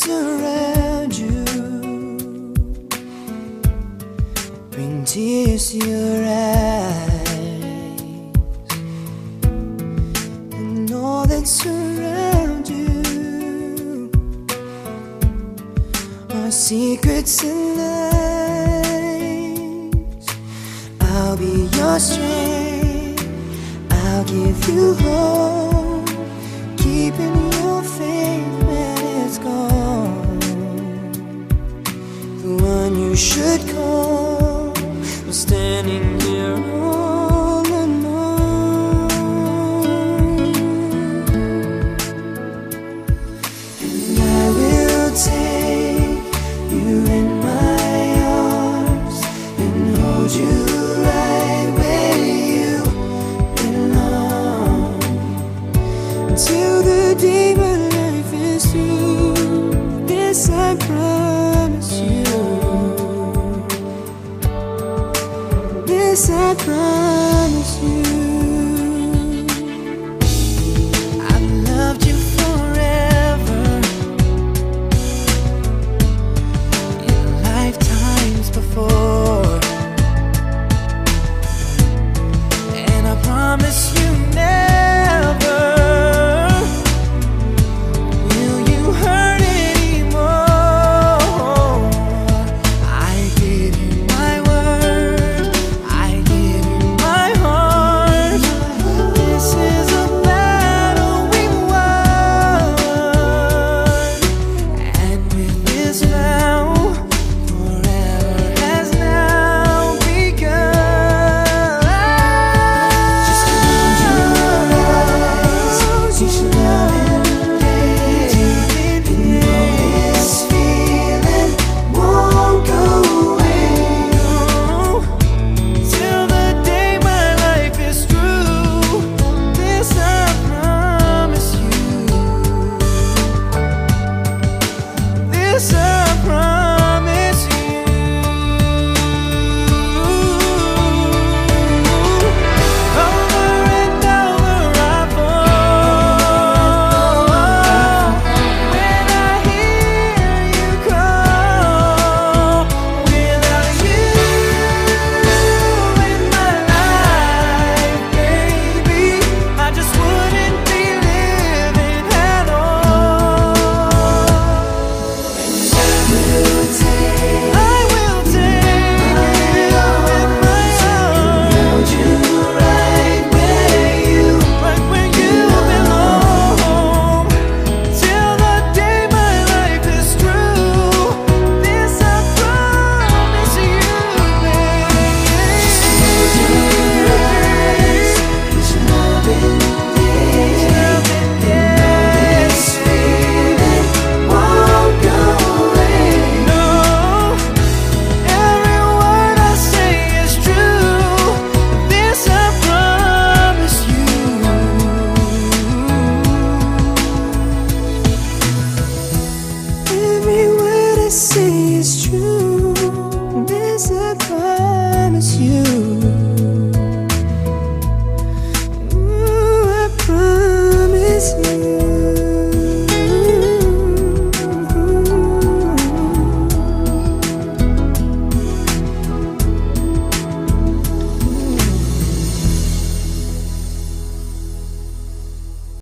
visions around you bring tears to your eyes, and all that surround you are secrets and lies. I'll be your strength. I'll give you hope, standing here all alone. And I will take you in my arms and hold you right where you belong until the day my life is through. This I promise you. I promise you listen see